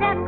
that